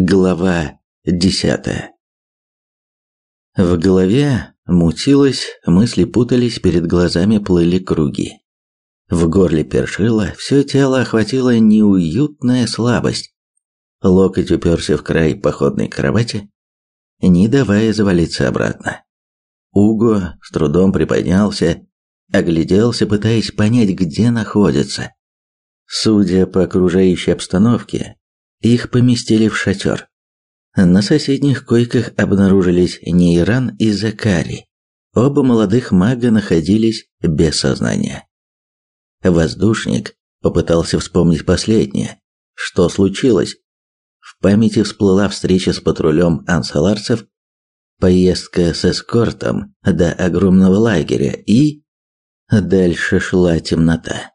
Глава десятая. В голове мутилось, мысли путались, перед глазами плыли круги. В горле першило, все тело охватила неуютная слабость. Локоть уперся в край походной кровати, не давая завалиться обратно. Уго с трудом приподнялся, огляделся, пытаясь понять, где находится. Судя по окружающей обстановке, их поместили в шатер. На соседних койках обнаружились Нейран и Закари. Оба молодых мага находились без сознания. Воздушник попытался вспомнить последнее. Что случилось? В памяти всплыла встреча с патрулем ансаларцев, поездка с эскортом до огромного лагеря и... Дальше шла темнота.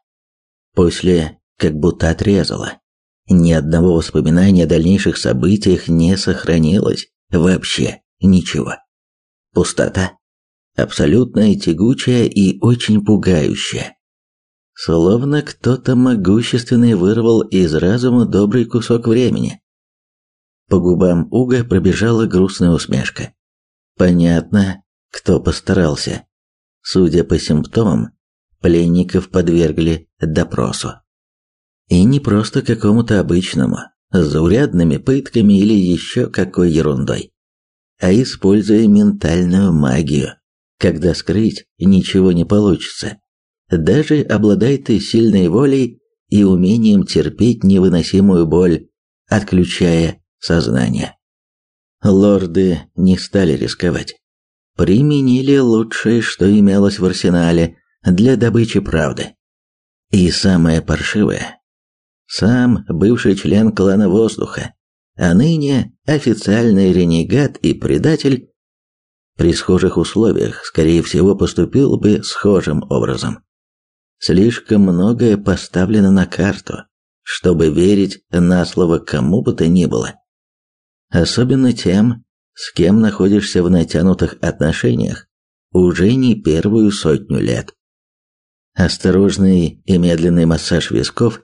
После как будто отрезала. Ни одного воспоминания о дальнейших событиях не сохранилось. Вообще ничего. Пустота. Абсолютная, тягучая и очень пугающая. Словно кто-то могущественный вырвал из разума добрый кусок времени. По губам Уга пробежала грустная усмешка. Понятно, кто постарался. Судя по симптомам, пленников подвергли допросу. И не просто какому-то обычному, с заурядными пытками или еще какой ерундой, а используя ментальную магию, когда скрыть ничего не получится. Даже обладай ты сильной волей и умением терпеть невыносимую боль, отключая сознание. Лорды не стали рисковать. Применили лучшее, что имелось в арсенале для добычи правды. И самое паршивое, сам бывший член клана Воздуха, а ныне официальный ренегат и предатель, при схожих условиях, скорее всего, поступил бы схожим образом. Слишком многое поставлено на карту, чтобы верить на слово кому бы то ни было. Особенно тем, с кем находишься в натянутых отношениях уже не первую сотню лет. Осторожный и медленный массаж висков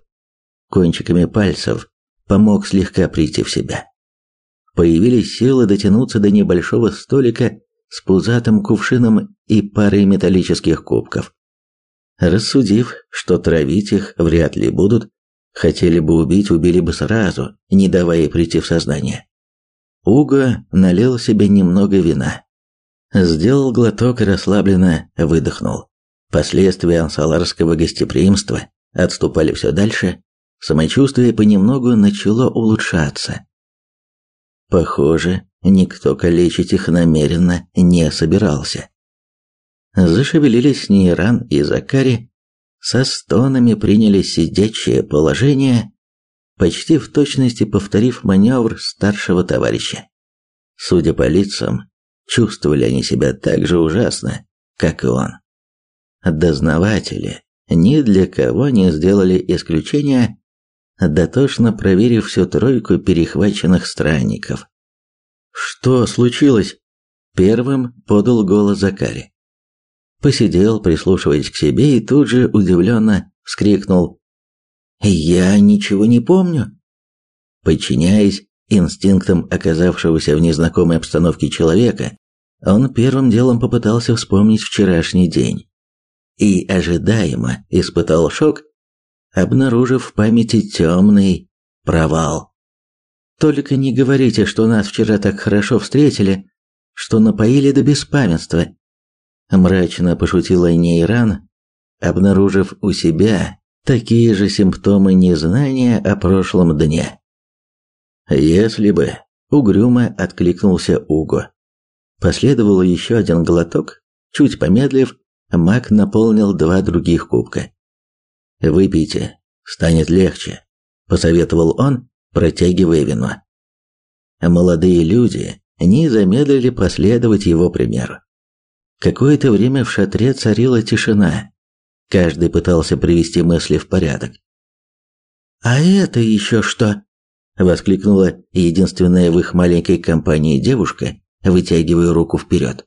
кончиками пальцев помог слегка прийти в себя. Появились силы дотянуться до небольшого столика с пузатым кувшином и парой металлических кубков. Рассудив, что травить их вряд ли будут, хотели бы убить, убили бы сразу, не давая прийти в сознание. Уго налил себе немного вина. Сделал глоток и расслабленно выдохнул. Последствия ансаларского гостеприимства отступали все дальше, Самочувствие понемногу начало улучшаться. Похоже, никто калечить их намеренно не собирался. Зашевелились Нейран и Закари, со стонами приняли сидячее положение, почти в точности повторив маневр старшего товарища. Судя по лицам, чувствовали они себя так же ужасно, как и он. Дознаватели ни для кого не сделали исключения дотошно проверив всю тройку перехваченных странников. «Что случилось?» – первым подал голос Закари. Посидел, прислушиваясь к себе, и тут же удивленно вскрикнул. «Я ничего не помню». Подчиняясь инстинктам оказавшегося в незнакомой обстановке человека, он первым делом попытался вспомнить вчерашний день. И ожидаемо испытал шок, обнаружив в памяти темный провал. Только не говорите, что нас вчера так хорошо встретили, что напоили до беспамятства. Мрачно пошутила Нейран, обнаружив у себя такие же симптомы незнания о прошлом дне. Если бы, угрюмо откликнулся Уго. Последовал еще один глоток, чуть помедлив, маг наполнил два других кубка. Выпейте, станет легче, посоветовал он, протягивая вино. Молодые люди не замедлили последовать его примеру. Какое-то время в шатре царила тишина. Каждый пытался привести мысли в порядок. «А это еще что?» – воскликнула единственная в их маленькой компании девушка, вытягивая руку вперед.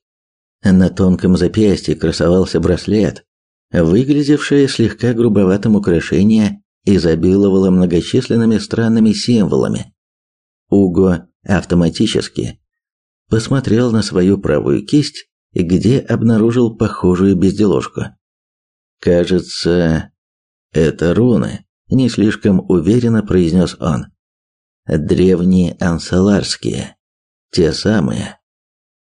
На тонком запястье красовался браслет, Выглядевшее слегка грубоватым украшение изобиловало многочисленными странными символами. Уго автоматически посмотрел на свою правую кисть, где обнаружил похожую безделушку. Кажется, это руны, не слишком уверенно произнес он. Древние ансаларские, те самые,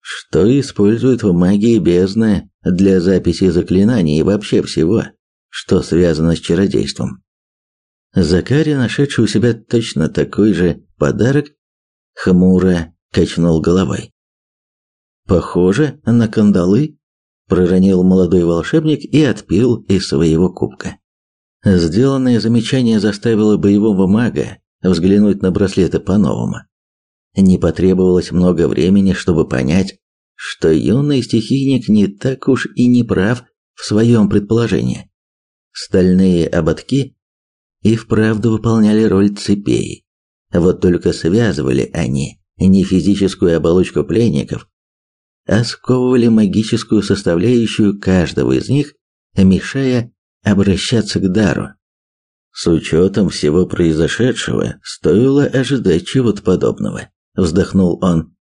что используют в магии бездны для записи заклинаний и вообще всего, что связано с чародейством. Закари, нашедший у себя точно такой же подарок, хмуро качнул головой. «Похоже на кандалы», – проронил молодой волшебник и отпил из своего кубка. Сделанное замечание заставило боевого мага взглянуть на браслеты по-новому. Не потребовалось много времени, чтобы понять, что юный стихийник не так уж и не прав в своем предположении. Стальные ободки и вправду выполняли роль цепей. Вот только связывали они не физическую оболочку пленников, а сковывали магическую составляющую каждого из них, мешая обращаться к дару. С учетом всего произошедшего, стоило ожидать чего-то подобного, вздохнул он.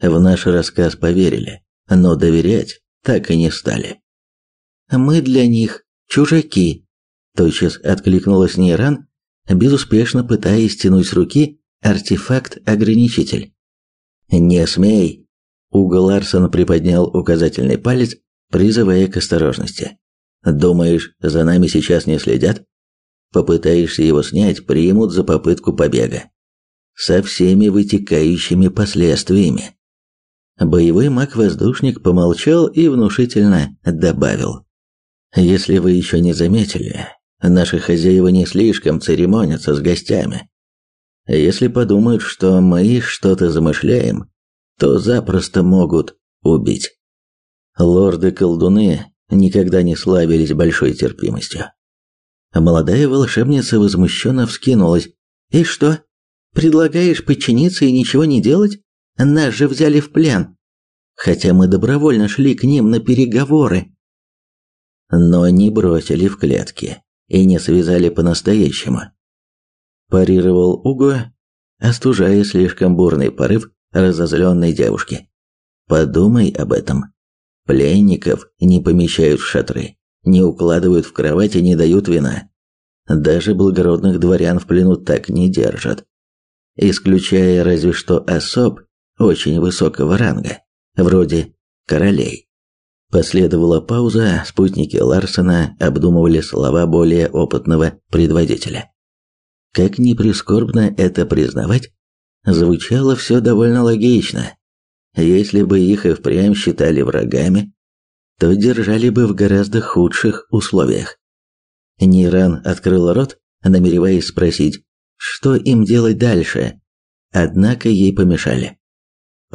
В наш рассказ поверили, но доверять так и не стали. Мы для них чужаки, Тотчас откликнулась Нейран, безуспешно пытаясь стянуть с руки артефакт-ограничитель. «Не смей!» Уго Ларсон приподнял указательный палец, призывая к осторожности. «Думаешь, за нами сейчас не следят? Попытаешься его снять, примут за попытку побега. Со всеми вытекающими последствиями». Боевой маг-воздушник помолчал и внушительно добавил. «Если вы еще не заметили, Наши хозяева не слишком церемонятся с гостями. Если подумают, что мы что-то замышляем, то запросто могут убить. Лорды-колдуны никогда не славились большой терпимостью. Молодая волшебница возмущенно вскинулась. «И что? Предлагаешь подчиниться и ничего не делать? Нас же взяли в плен. Хотя мы добровольно шли к ним на переговоры». Но не бросили в клетки и не связали по-настоящему. Парировал Уго, остужая слишком бурный порыв разозленной девушки. Подумай об этом. Пленников не помещают в шатры, не укладывают в кровать и не дают вина. Даже благородных дворян в плену так не держат. Исключая разве что особ очень высокого ранга, вроде королей. Последовала пауза, спутники Ларсона обдумывали слова более опытного предводителя. Как ни прискорбно это признавать, звучало все довольно логично. Если бы их и впрямь считали врагами, то держали бы в гораздо худших условиях. Ниран открыл рот, намереваясь спросить, что им делать дальше, однако ей помешали.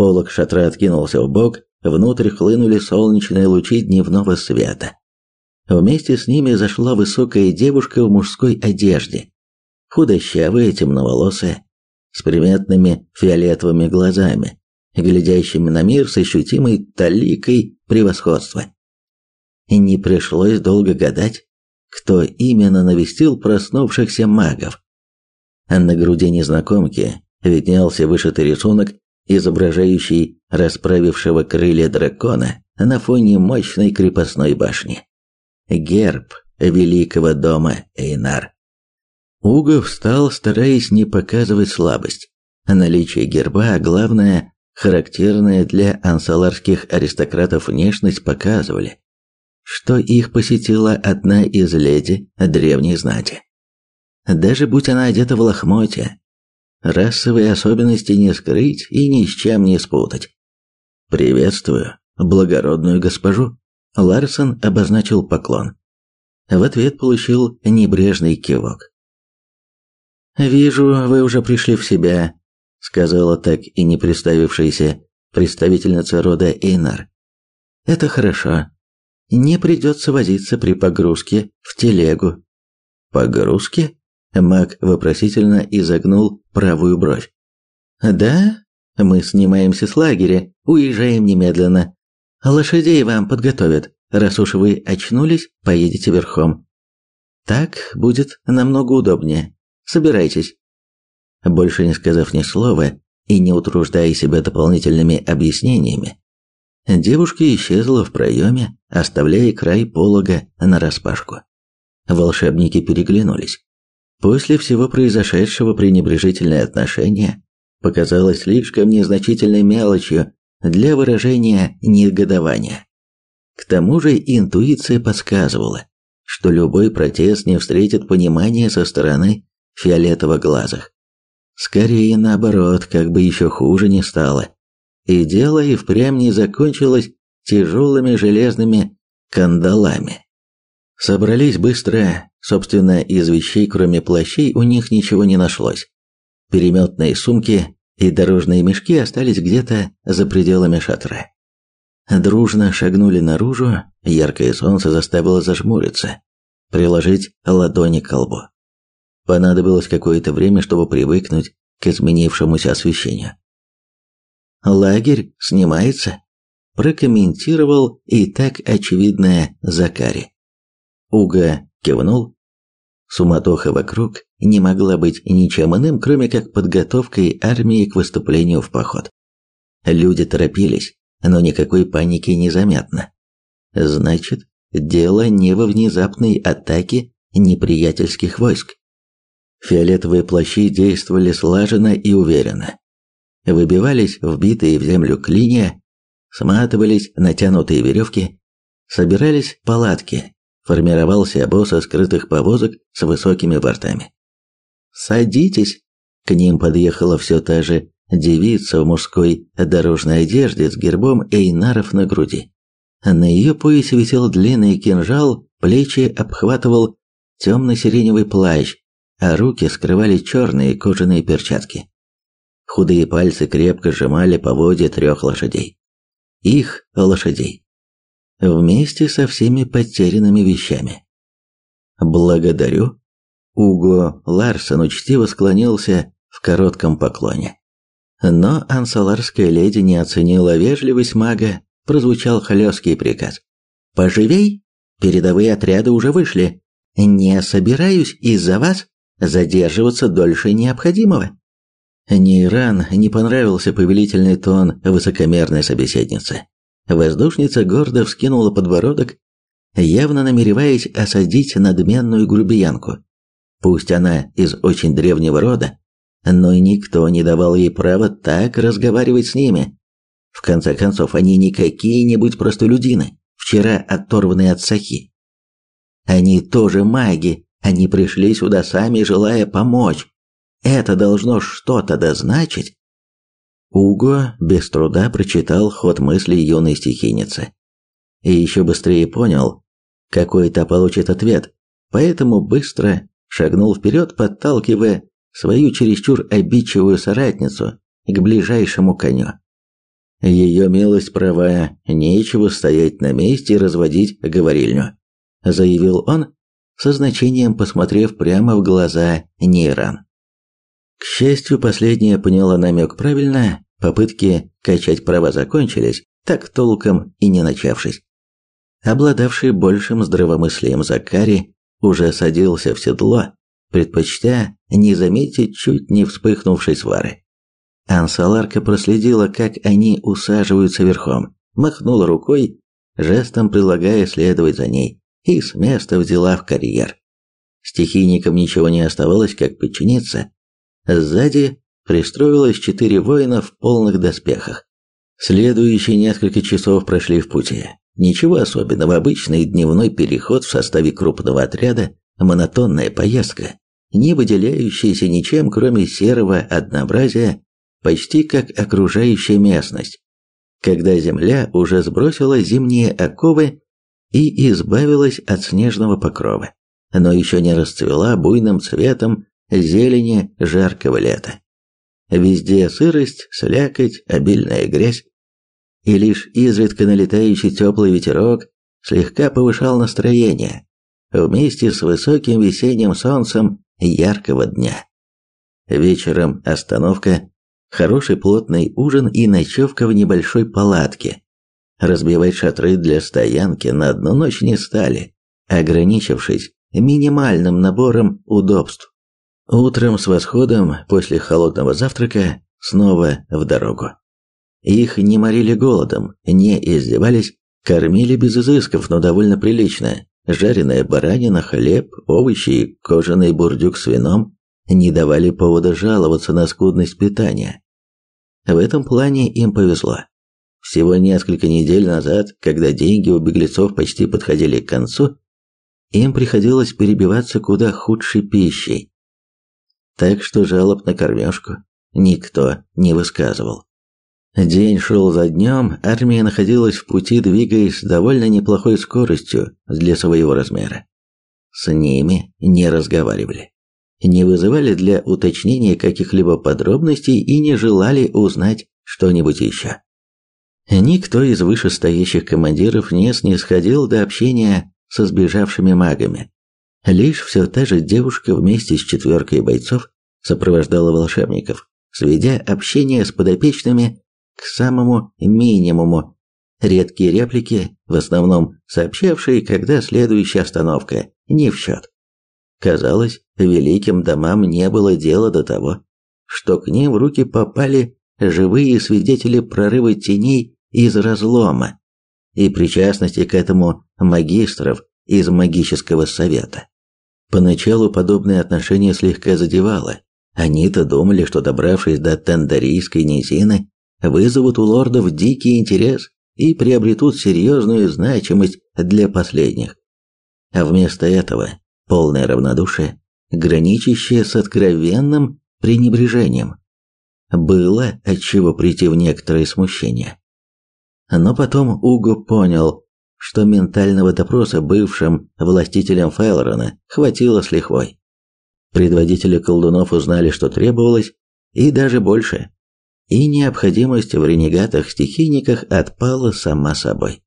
Полок шатра откинулся в бок, Внутрь хлынули солнечные лучи дневного света. Вместе с ними зашла высокая девушка в мужской одежде, худощавая, темноволосая, с приметными фиолетовыми глазами, глядящими на мир с ощутимой таликой превосходства. И не пришлось долго гадать, кто именно навестил проснувшихся магов. На груди незнакомки виднелся вышитый рисунок изображающий расправившего крылья дракона на фоне мощной крепостной башни. Герб великого дома Эйнар. Уго встал, стараясь не показывать слабость. Наличие герба, а главное, характерная для ансаларских аристократов внешность показывали, что их посетила одна из леди древней знати. Даже будь она одета в лохмотья, Расовые особенности не скрыть и ни с чем не спутать. «Приветствую, благородную госпожу!» Ларсон обозначил поклон. В ответ получил небрежный кивок. «Вижу, вы уже пришли в себя», — сказала так и не представившаяся представительница рода Эйнар. «Это хорошо. Не придется возиться при погрузке в телегу». «Погрузке?» Маг вопросительно изогнул правую бровь. «Да? Мы снимаемся с лагеря, уезжаем немедленно. Лошадей вам подготовят. Раз уж вы очнулись, поедете верхом. Так будет намного удобнее. Собирайтесь». Больше не сказав ни слова, и не утруждая себя дополнительными объяснениями, девушка исчезла в проеме, оставляя край полога нараспашку. Волшебники переглянулись. После всего произошедшего пренебрежительное отношение показалось слишком незначительной мелочью для выражения негодования. К тому же интуиция подсказывала, что любой протест не встретит понимания со стороны фиолетово-глазых. Скорее наоборот, как бы еще хуже не стало. И дело и впрямь не закончилось тяжелыми железными кандалами. Собрались быстро, собственно, из вещей, кроме плащей, у них ничего не нашлось. Переметные сумки и дорожные мешки остались где-то за пределами шатра. Дружно шагнули наружу, яркое солнце заставило зажмуриться, приложить ладони к колбу. Понадобилось какое-то время, чтобы привыкнуть к изменившемуся освещению. «Лагерь снимается», – прокомментировал и так очевидное Закари. Уга кивнул. Суматоха вокруг не могла быть ничем иным, кроме как подготовкой армии к выступлению в поход. Люди торопились, но никакой паники не заметно. Значит, дело не во внезапной атаке неприятельских войск. Фиолетовые плащи действовали слаженно и уверенно. Выбивались вбитые в землю клинья, сматывались натянутые веревки, собирались палатки, формировался обоз скрытых повозок с высокими бортами. «Садитесь!» К ним подъехала все та же девица в мужской дорожной одежде с гербом Эйнаров на груди. На ее поясе висел длинный кинжал, плечи обхватывал темно-сиреневый плащ, а руки скрывали черные кожаные перчатки. Худые пальцы крепко сжимали поводья трех лошадей. Их лошадей. Вместе со всеми потерянными вещами. «Благодарю». Уго Ларсон учтиво склонился в коротком поклоне. Но ансаларская леди не оценила вежливость мага, прозвучал хлесткий приказ. «Поживей! Передовые отряды уже вышли. Не собираюсь из-за вас задерживаться дольше необходимого. Нейран не понравился повелительный тон высокомерной собеседницы. Воздушница гордо вскинула подбородок, явно намереваясь осадить надменную грубиянку. Пусть она из очень древнего рода, но никто не давал ей права так разговаривать с ними. В конце концов, они не какие-нибудь простолюдины, вчера оторванные от сахи. Они тоже маги, они пришли сюда сами, желая помочь. Это должно что-то дозначить. Уго без труда прочитал ход мыслей юной стихийницы. И еще быстрее понял, какой та получит ответ, поэтому быстро шагнул вперед, подталкивая свою чересчур обидчивую соратницу к ближайшему коню. Ее милость права, нечего стоять на месте и разводить говорильню, заявил он, со значением посмотрев прямо в глаза Нейран. К счастью, последняя поняла намек правильно, попытки качать права закончились, так толком и не начавшись. Обладавший большим здравомыслием Закари уже садился в седло, предпочтя не заметить чуть не вспыхнувшей свары. Ансаларка проследила, как они усаживаются верхом, махнула рукой, жестом предлагая следовать за ней и с места взяла в карьер. Стихийникам ничего не оставалось, как подчиниться. Сзади пристроилось четыре воина в полных доспехах. Следующие несколько часов прошли в пути. Ничего особенного, обычный дневной переход в составе крупного отряда, монотонная поездка, не выделяющаяся ничем, кроме серого однообразия, почти как окружающая местность. Когда земля уже сбросила зимние оковы и избавилась от снежного покрова, но еще не расцвела буйным цветом зелени жаркого лета. Везде сырость, слякоть, обильная грязь, и лишь изредка налетающий теплый ветерок слегка повышал настроение вместе с высоким весенним солнцем яркого дня. Вечером остановка, хороший плотный ужин и ночевка в небольшой палатке, Разбивать шатры для стоянки на одну ночь не стали, ограничившись минимальным набором удобств. Утром с восходом, после холодного завтрака, снова в дорогу. Их не морили голодом, не издевались, кормили без изысков, но довольно прилично. Жареная баранина, хлеб, овощи и кожаный бурдюк с вином не давали повода жаловаться на скудность питания. В этом плане им повезло. Всего несколько недель назад, когда деньги у беглецов почти подходили к концу, им приходилось перебиваться куда худшей пищей. Так что жалоб на кормежку никто не высказывал. День шел за днем, армия находилась в пути, двигаясь с довольно неплохой скоростью для своего размера. С ними не разговаривали, не вызывали для уточнения каких-либо подробностей и не желали узнать что-нибудь еще. Никто из вышестоящих командиров не снисходил до общения со сбежавшими магами. Лишь все та же девушка вместе с четверкой бойцов сопровождала волшебников, сведя общение с подопечными к самому минимуму. Редкие реплики, в основном сообщавшие, когда следующая остановка, не в счет. Казалось, великим домам не было дела до того, что к ним в руки попали живые свидетели прорыва теней из разлома и причастности к этому магистров из магического совета. Поначалу подобное отношение слегка задевало. Они-то думали, что добравшись до Тендарийской низины, вызовут у лордов дикий интерес и приобретут серьезную значимость для последних. А вместо этого полное равнодушие, граничащее с откровенным пренебрежением. Было отчего прийти в некоторое смущение. Но потом Уго понял, что ментального допроса бывшим властителям Файлорона хватило с лихвой. Предводители колдунов узнали, что требовалось, и даже больше. И необходимость в ренегатах-стихийниках отпала сама собой.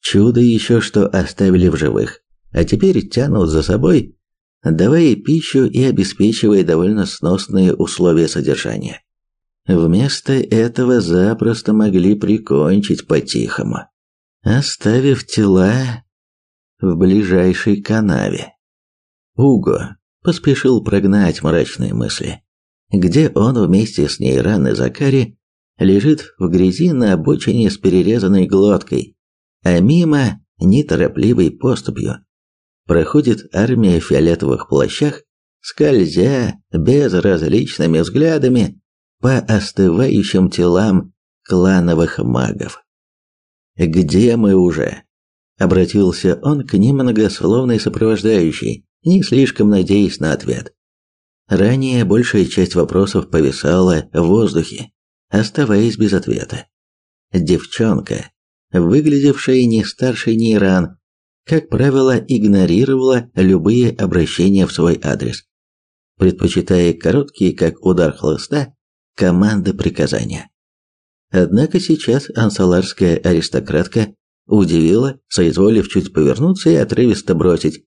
Чудо еще, что оставили в живых, а теперь тянут за собой, давая пищу и обеспечивая довольно сносные условия содержания. Вместо этого запросто могли прикончить по-тихому, оставив тела в ближайшей канаве. Уго поспешил прогнать мрачные мысли. Где он вместе с Нейран и Закари лежит в грязи на обочине с перерезанной глоткой, а мимо неторопливой поступью проходит армия в фиолетовых плащах, скользя безразличными взглядами по остывающим телам клановых магов. «Где мы уже?» – обратился он к немногословной сопровождающей, не слишком надеясь на ответ. Ранее большая часть вопросов повисала в воздухе, оставаясь без ответа. Девчонка, выглядевшая не старше Нейран, как правило, игнорировала любые обращения в свой адрес, предпочитая короткие, как удар хлыста, команды приказания. Однако сейчас ансаларская аристократка удивила, соизволив чуть повернуться и отрывисто бросить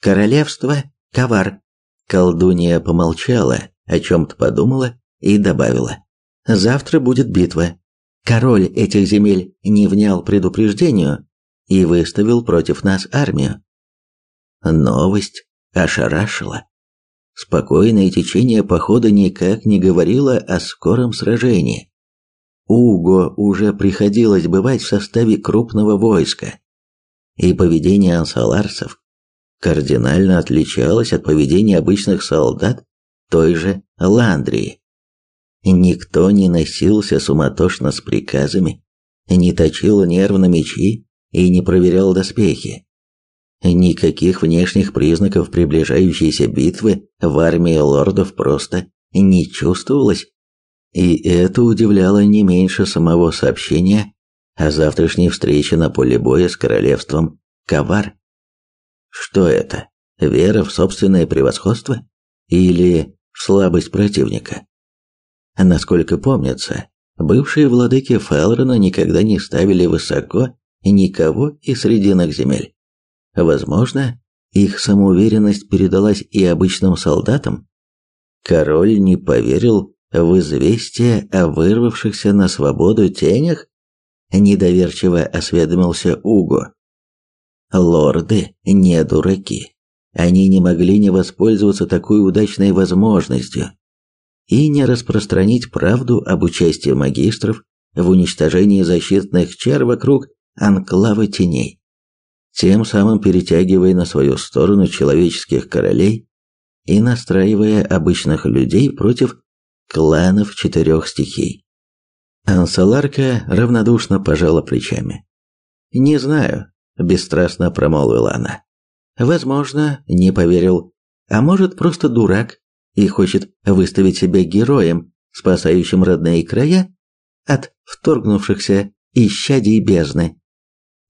«Королевство, ковар». Колдунья помолчала, о чем-то подумала и добавила «Завтра будет битва. Король этих земель не внял предупреждению и выставил против нас армию». Новость ошарашила. Спокойное течение похода никак не говорило о скором сражении. Уго уже приходилось бывать в составе крупного войска, и поведение ансаларцев кардинально отличалось от поведения обычных солдат той же Ландрии. Никто не носился суматошно с приказами, не точил нервно мечи и не проверял доспехи. Никаких внешних признаков приближающейся битвы в армии лордов просто не чувствовалось. И это удивляло не меньше самого сообщения о завтрашней встрече на поле боя с королевством Кавар. Что это? Вера в собственное превосходство? Или в слабость противника? Насколько помнится, бывшие владыки Фелрона никогда не ставили высоко никого из срединных земель. Возможно, их самоуверенность передалась и обычным солдатам. Король не поверил в известие о вырвавшихся на свободу тенях? Недоверчиво осведомился Уго. Лорды не дураки. Они не могли не воспользоваться такой удачной возможностью. и не распространить правду об участии магистров в уничтожении защитных чар вокруг анклава теней, тем самым перетягивая на свою сторону человеческих королей и настраивая обычных людей против кланов четырех стихий. Ансаларка равнодушно пожала плечами. «Не знаю», – бесстрастно промолвила она. «Возможно, не поверил, а может, просто дурак и хочет выставить себя героем, спасающим родные края от вторгнувшихся исчадий бездны».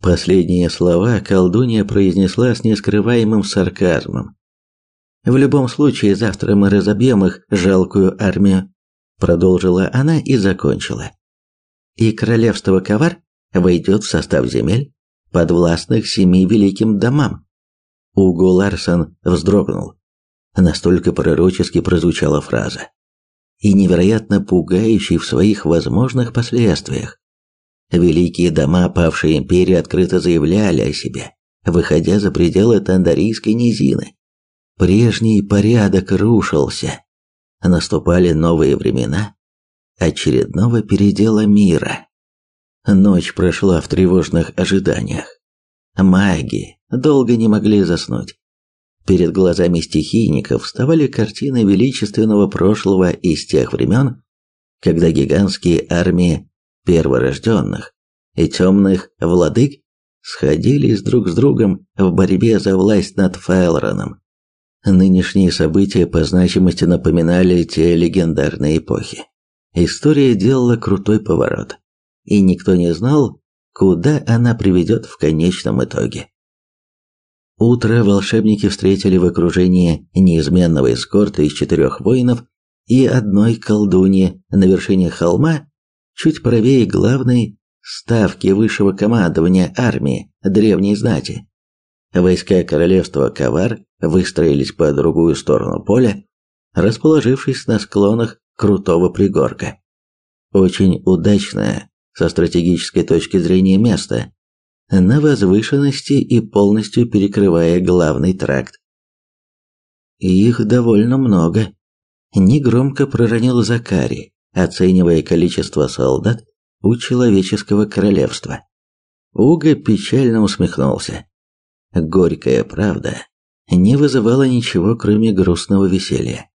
Последние слова колдунья произнесла с нескрываемым сарказмом. В любом случае, завтра мы разобьем их жалкую армию, продолжила она и закончила. И королевство Ковар войдет в состав земель, подвластных семи великим домам. Уго Ларсон вздрогнул. Настолько пророчески прозвучала фраза. И невероятно пугающей в своих возможных последствиях. Великие дома павшей империи открыто заявляли о себе, выходя за пределы Тандарийской низины. Прежний порядок рушился. Наступали новые времена очередного передела мира. Ночь прошла в тревожных ожиданиях. Маги долго не могли заснуть. Перед глазами стихийников вставали картины величественного прошлого из тех времен, когда гигантские армии перворожденных и темных владык сходились друг с другом в борьбе за власть над Файлроном. Нынешние события по значимости напоминали те легендарные эпохи. История делала крутой поворот, и никто не знал, куда она приведет в конечном итоге. Утро волшебники встретили в окружении неизменного эскорта из четырех воинов и одной колдуньи на вершине холма, чуть правее главной ставки высшего командования армии древней знати. Войска королевства Кавар выстроились по другую сторону поля, расположившись на склонах крутого пригорка. Очень удачное со стратегической точки зрения место, на возвышенности и полностью перекрывая главный тракт. Их довольно много. Негромко проронил Закари, оценивая количество солдат у человеческого королевства. Уга печально усмехнулся. Горькая правда не вызывала ничего, кроме грустного веселья.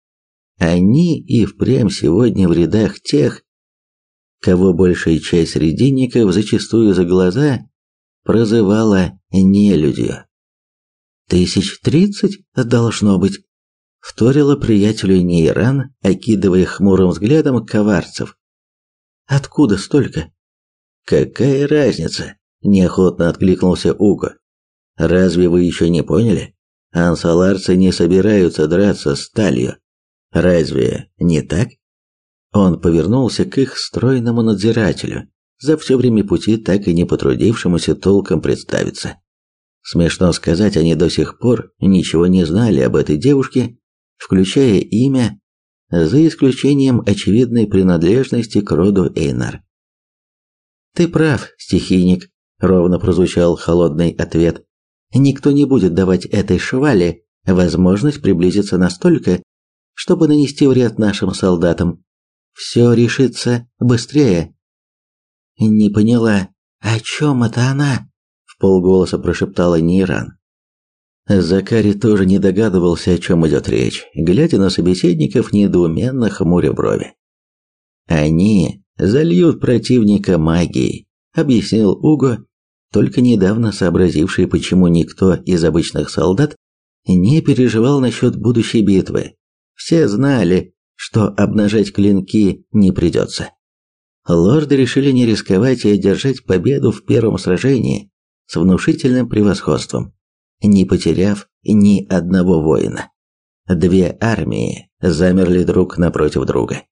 Они и впрямь сегодня в рядах тех, кого большая часть срединников зачастую за глаза прозывала нелюдью. «Тысяч тридцать должно быть», — вторила приятелю Нейран, окидывая хмурым взглядом коварцев. «Откуда столько?» «Какая разница?» – неохотно откликнулся Уго. «Разве вы еще не поняли? Ансаларцы не собираются драться с сталью. Разве не так?» Он повернулся к их стройному надзирателю, за все время пути так и не потрудившемуся толком представиться. Смешно сказать, они до сих пор ничего не знали об этой девушке, включая имя, за исключением очевидной принадлежности к роду Эйнар. «Ты прав, стихийник», — ровно прозвучал холодный ответ. «Никто не будет давать этой швале возможность приблизиться настолько, чтобы нанести вред нашим солдатам. Все решится быстрее». «Не поняла, о чем это она?» — в полголоса прошептала Нейран. Закари тоже не догадывался, о чем идет речь, глядя на собеседников недоуменно хмуря брови. Они зальют противника магией, объяснил Уго, только недавно сообразивший, почему никто из обычных солдат не переживал насчет будущей битвы. Все знали, что обнажать клинки не придется. Лорды решили не рисковать и одержать победу в первом сражении с внушительным превосходством, не потеряв ни одного воина. Две армии замерли друг напротив друга.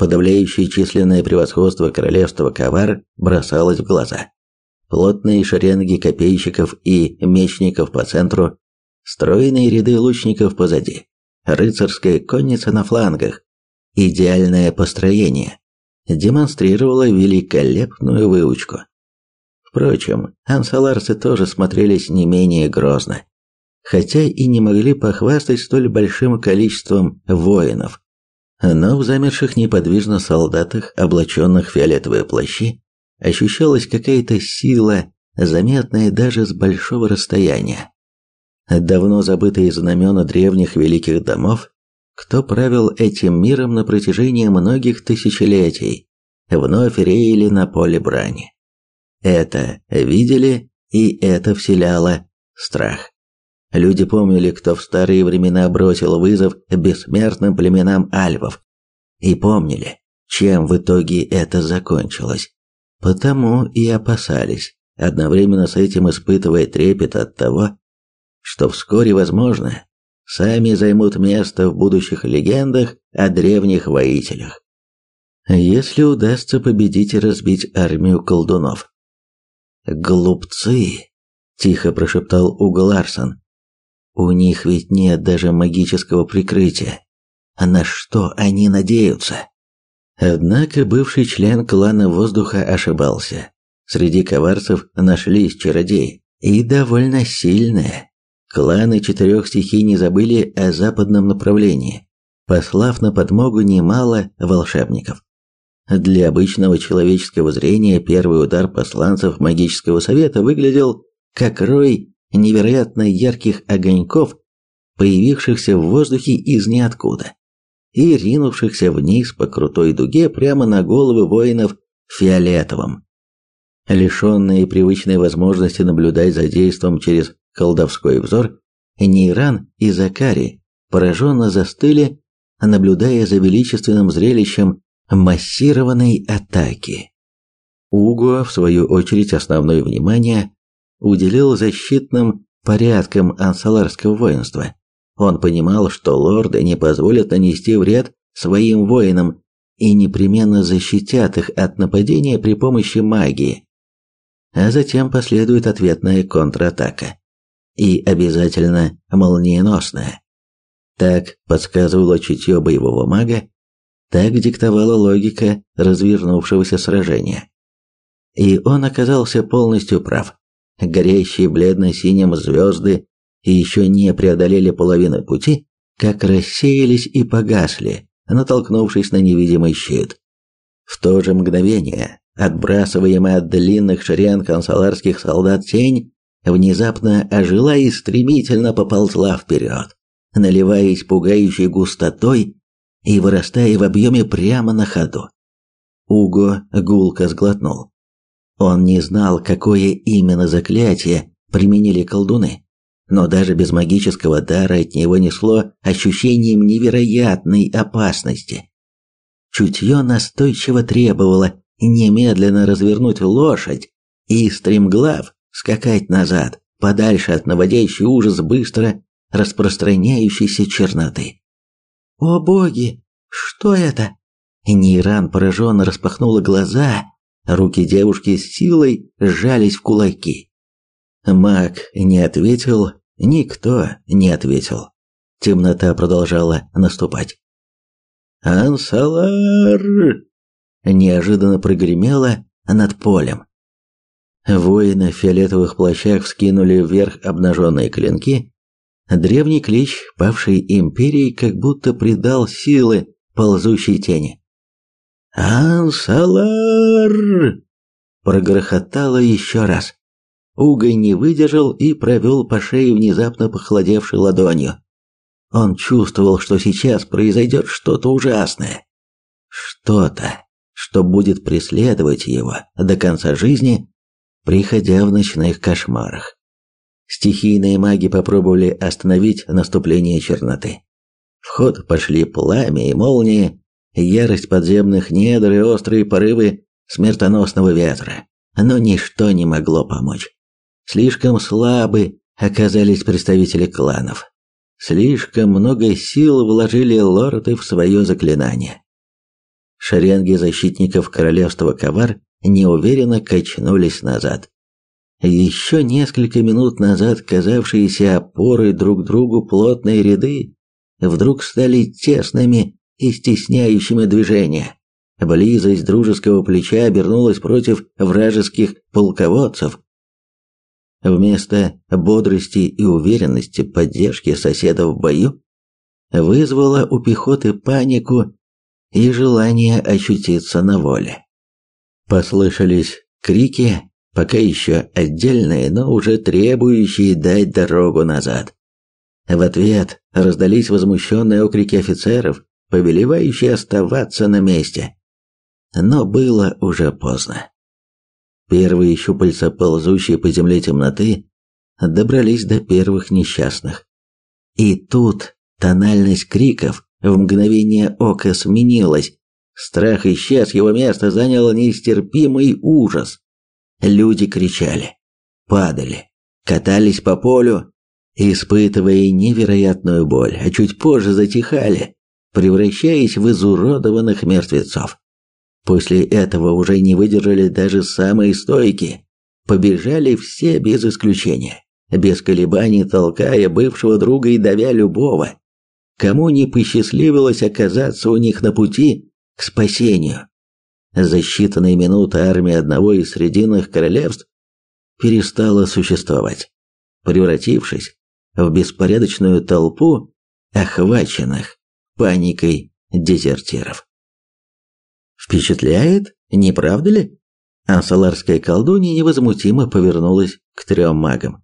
Подавляющее численное превосходство королевства Кавар бросалось в глаза. Плотные шеренги копейщиков и мечников по центру, стройные ряды лучников позади, рыцарская конница на флангах. Идеальное построение демонстрировало великолепную выучку. Впрочем, ансаларцы тоже смотрелись не менее грозно, хотя и не могли похвастать столь большим количеством воинов. Но в замерших неподвижно солдатах, облаченных фиолетовые плащи, ощущалась какая-то сила, заметная даже с большого расстояния. Давно забытые знамена древних великих домов, кто правил этим миром на протяжении многих тысячелетий, вновь реяли на поле брани. Это видели, и это вселяло страх. Люди помнили, кто в старые времена бросил вызов бессмертным племенам альвов, и помнили, чем в итоге это закончилось. Потому и опасались, одновременно с этим испытывая трепет от того, что вскоре, возможно, сами займут место в будущих легендах о древних воителях. Если удастся победить и разбить армию колдунов. «Глупцы!» – тихо прошептал Уго Ларсон. «У них ведь нет даже магического прикрытия. А на что они надеются?» Однако бывший член клана воздуха ошибался. Среди коварцев нашлись чародеи, и довольно сильные. Кланы четырех стихий не забыли о западном направлении, послав на подмогу немало волшебников. Для обычного человеческого зрения первый удар посланцев магического совета выглядел как рой невероятно ярких огоньков, появившихся в воздухе из ниоткуда и ринувшихся вниз по крутой дуге прямо на головы воинов фиолетовым. Лишенные привычной возможности наблюдать за действом через колдовской взор, Нейран и Закари пораженно застыли, наблюдая за величественным зрелищем массированной атаки. Уго, в свою очередь, основное внимание уделил защитным порядкам ансаларского воинства. Он понимал, что лорды не позволят нанести вред своим воинам и непременно защитят их от нападения при помощи магии. А затем последует ответная контратака. И обязательно молниеносная. Так подсказывало чутье боевого мага, так диктовала логика развернувшегося сражения. И он оказался полностью прав. Горящие бледно-синим звезды еще не преодолели половины пути, как рассеялись и погасли, натолкнувшись на невидимый щит. В то же мгновение, отбрасываемая от длинных шеренг консуларских солдат тень, внезапно ожила и стремительно поползла вперед, наливаясь пугающей густотой и вырастая в объеме прямо на ходу. Уго гулко сглотнул. Он не знал, какое именно заклятие применили колдуны, но даже без магического дара от него несло ощущением невероятной опасности. Чутье настойчиво требовало немедленно развернуть лошадь и стремглав скакать назад, подальше от наводящей ужас быстро распространяющейся черноты. «О боги! Что это?» Нейран пораженно распахнула глаза, руки девушки с силой сжались в кулаки. Маг не ответил, никто не ответил. Темнота продолжала наступать. «Ансалар!» неожиданно прогремело над полем. Воины в фиолетовых плащах вскинули вверх обнаженные клинки Древний клич павшей империи как будто придал силы ползущей тени. «Ансалар!» прогрохотало еще раз. Угой не выдержал и провел по шее внезапно похолодевшей ладонью. Он чувствовал, что сейчас произойдет что-то ужасное. Что-то, что будет преследовать его до конца жизни, приходя в ночных кошмарах. Стихийные маги попробовали остановить наступление черноты. В ход пошли пламя и молнии, ярость подземных недр и острые порывы смертоносного ветра. Но ничто не могло помочь. Слишком слабы оказались представители кланов. Слишком много сил вложили лорды в свое заклинание. Шеренги защитников королевства Ковар неуверенно качнулись назад. Еще несколько минут назад казавшиеся опорой друг другу плотные ряды вдруг стали тесными и стесняющими движения. Близость дружеского плеча обернулась против вражеских полководцев. Вместо бодрости и уверенности поддержки соседа в бою вызвала у пехоты панику и желание ощутиться на воле. Послышались крики, пока еще отдельные, но уже требующие дать дорогу назад. В ответ раздались возмущенные окрики офицеров, повелевающие оставаться на месте. Но было уже поздно. Первые щупальца, ползущие по земле темноты, добрались до первых несчастных. И тут тональность криков в мгновение ока сменилась. Страх исчез, его место занял нестерпимый ужас. Люди кричали, падали, катались по полю, испытывая невероятную боль, а чуть позже затихали, превращаясь в изуродованных мертвецов. После этого уже не выдержали даже самые стойкие. Побежали все без исключения, без колебаний толкая бывшего друга и давя любого, кому не посчастливилось оказаться у них на пути к спасению. За считанные минуты армия одного из срединных королевств перестала существовать, превратившись в беспорядочную толпу охваченных паникой дезертиров. Впечатляет, не правда ли? Ансаларская колдунья невозмутимо повернулась к трем магам.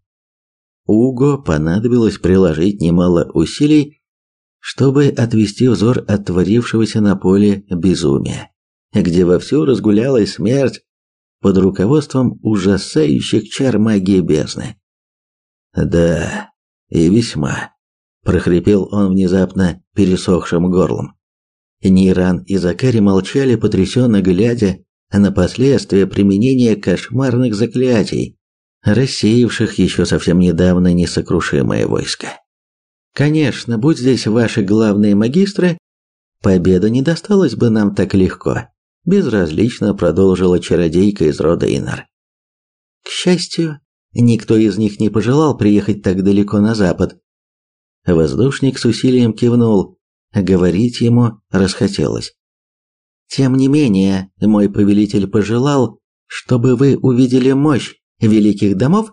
Уго понадобилось приложить немало усилий, чтобы отвести взор от творившегося на поле безумия, где вовсю разгулялась смерть под руководством ужасающих чар магии бездны. «Да, и весьма», – прохрипел он внезапно пересохшим горлом. Нейран и Закари молчали, потрясенно глядя на последствия применения кошмарных заклятий, рассеявших еще совсем недавно несокрушимое войско. Конечно, будь здесь ваши главные магистры, победа не досталась бы нам так легко, безразлично продолжила чародейка из рода Инар. К счастью, никто из них не пожелал приехать так далеко на запад. Воздушник с усилием кивнул, Говорить ему расхотелось. Тем не менее, мой повелитель пожелал, чтобы вы увидели мощь великих домов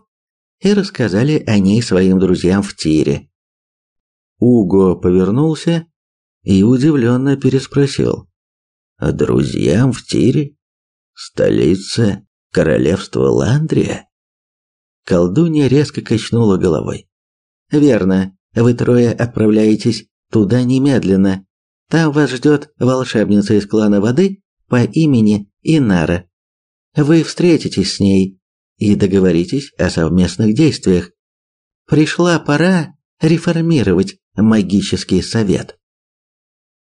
и рассказали о ней своим друзьям в Тире. Уго повернулся и удивленно переспросил. «Друзьям в Тире? Столица королевства Ландрия?» Колдунья резко качнула головой. «Верно, вы трое отправляетесь Туда немедленно. Там вас ждет волшебница из клана воды по имени Инара. Вы встретитесь с ней и договоритесь о совместных действиях. Пришла пора реформировать магический совет.